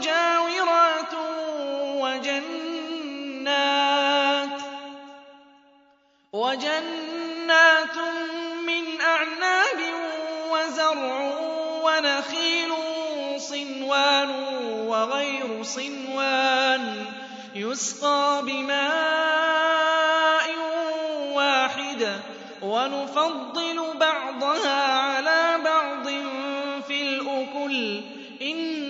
متجاورات وجنات وجنات من أعناب وزرع ونخيل صنوان وغير صنوان يسقى بماء واحد ونفضل بعضها على بعض في الأكل إن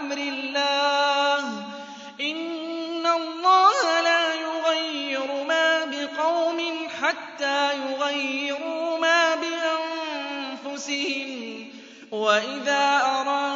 أمر الله. إن الله لا يغير ما بقوم حتى يغيروا ما بأنفسهم. وإذا أراد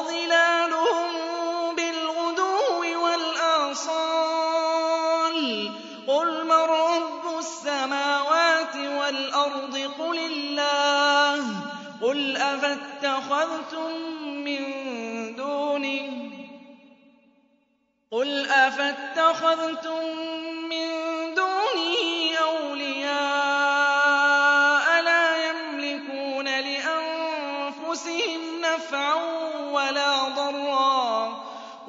وظلالهم بالغدو والآصال قل من رب السماوات والأرض قل الله قل أفاتخذتم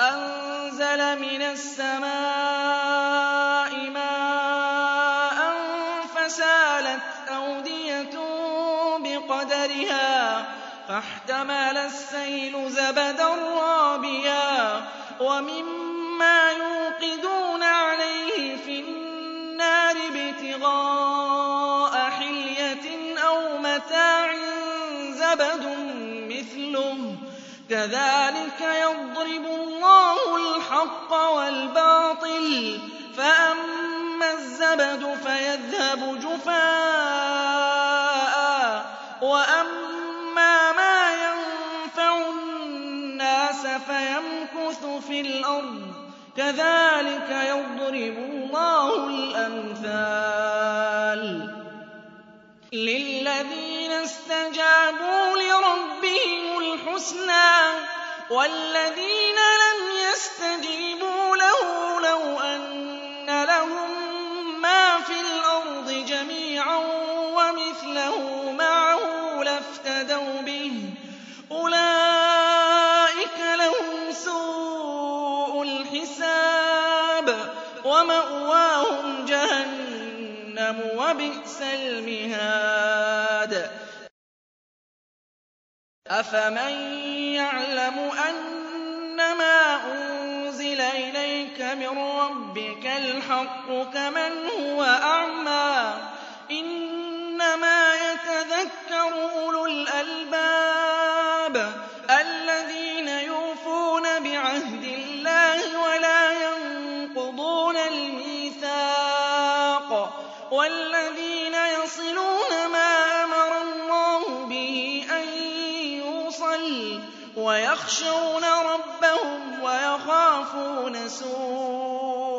أنزل من السماء ماء فسالت أودية بقدرها فاحتمل السيل زبدا رابيا ومما يوقدون عليه في النار ابتغاء حلية أو متاع زبد مثله كذلك يضرب الله الحق والباطل فأما الزبد فيذهب جفاء وأما ما ينفع الناس فيمكث في الأرض كذلك يضرب الله الأمثال. للذين استجابوا لربهم الحسنى والذين وبئس المهاد. أفمن يعلم أنما أنزل إليك من ربك الحق كمن هو أعمى؟ إنما يتذكر أولو الألباب.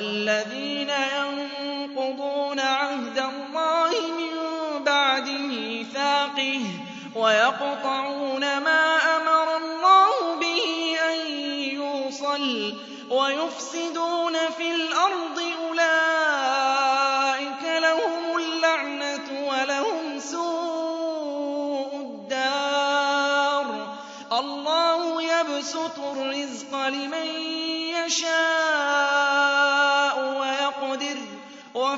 والذين ينقضون عهد الله من بعد ميثاقه ويقطعون ما أمر الله به أن يوصل ويفسدون في الأرض أولئك لهم اللعنة ولهم سوء الدار. الله يبسط الرزق لمن يشاء.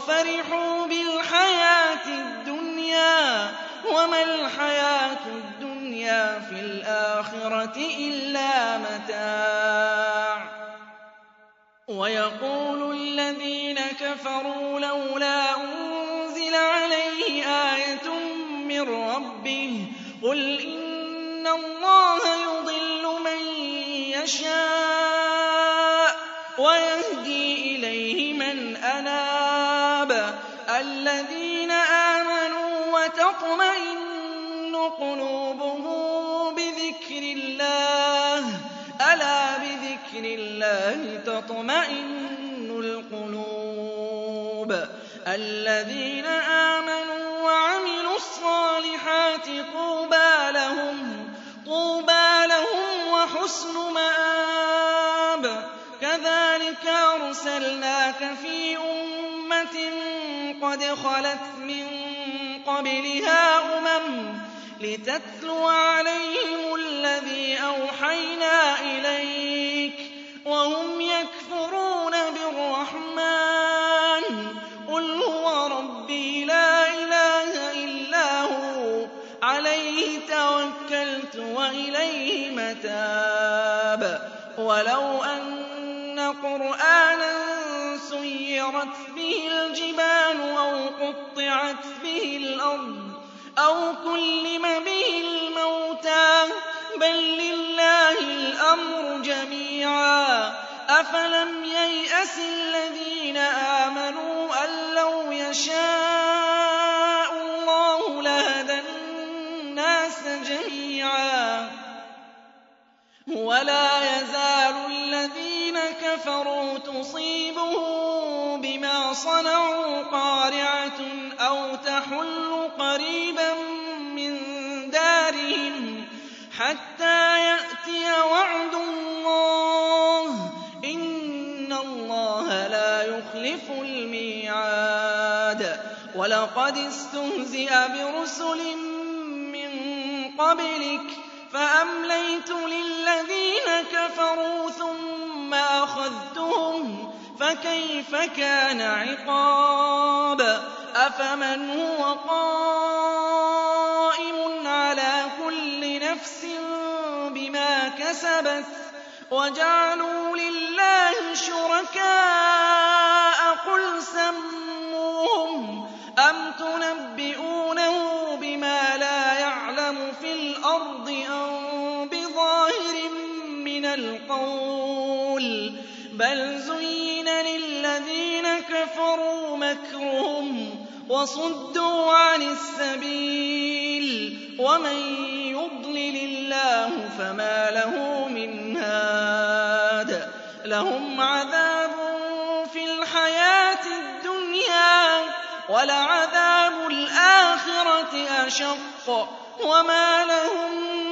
وفرحوا بالحياة الدنيا وما الحياة الدنيا في الآخرة إلا متاع. ويقول الذين كفروا لولا أنزل عليه آية من ربه قل إن الله يضل من يشاء ويهدي إليه من أناب الذين آمنوا وتطمئن قلوبهم بذكر الله. ألا بذكر الله تطمئن القلوب. الذين آمنوا وعملوا الصالحات طوبى لهم طوبى لهم وحسن مآب. كذلك أرسلناك قد خلت من قبلها أمم لتتلو عليهم الذي أوحينا إليك وهم يكفرون بالرحمن. قل هو ربي لا إله إلا هو. عليه توكلت وإليه متاب. ولو أن قرآنا سيرت الجبال أو قطعت به الأرض أو كلم به الموتى بل لله الأمر جميعا أفلم ييأس الذين آمنوا أن لو يشاء كفروا تصيبهم بما صنعوا قارعة أو تحل قريبا من دارهم حتى يأتي وعد الله إن الله لا يخلف الميعاد. ولقد استهزئ برسل من قبلك فأمليت للذين كفروا ثم أخذتهم فكيف كان عقاب أفمن هو قائم على كل نفس بما كسبت وجعلوا لله شركاء قل سموهم أم تنبئونه بل زين للذين كفروا مكرهم وصدوا عن السبيل ومن يضلل الله فما له من هاد لهم عذاب في الحياة الدنيا ولعذاب الآخرة أشق وما لهم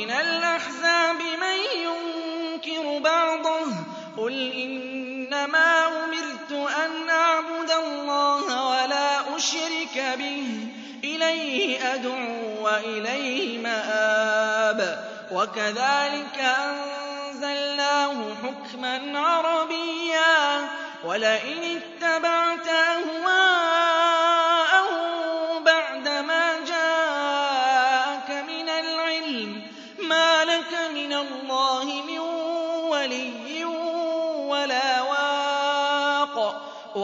ومن الأحزاب من ينكر بعضه قل إنما أمرت أن أعبد الله ولا أشرك به إليه أدعو وإليه مآب وكذلك أنزلناه حكما عربيا ولئن اتبعت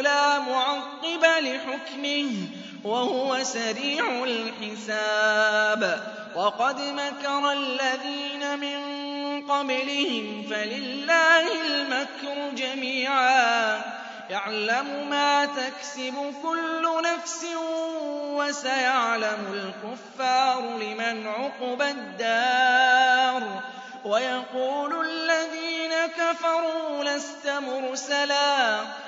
لَا مُعَقِّبَ لِحُكْمِهِ ۚ وَهُوَ سَرِيعُ الْحِسَابِ. وَقَدْ مَكَرَ الَّذِينَ مِن قَبْلِهِمْ فَلِلَّهِ الْمَكْرُ جَمِيعًا ۖ. يَعْلَمُ مَا تَكْسِبُ كُلُّ نَفْسٍ ۗ وَسَيَعْلَمُ الْكُفَّارُ لِمَنْ عُقْبَى الدَّارِ. وَيَقُولُ الَّذِينَ كَفَرُوا لَسْتَ مُرْسَلًا ۚ.